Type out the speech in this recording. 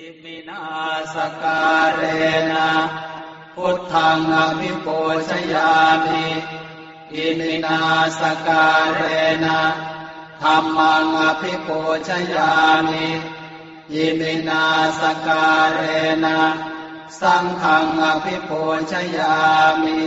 อิมินา สักกาเรนะพุทธังอภิปูชะยามิอิมินา สักกาเรนะธัมมังอภิปูชะยามิอิมินา สักกาเรนะสังฆังอภิปูชะยามิ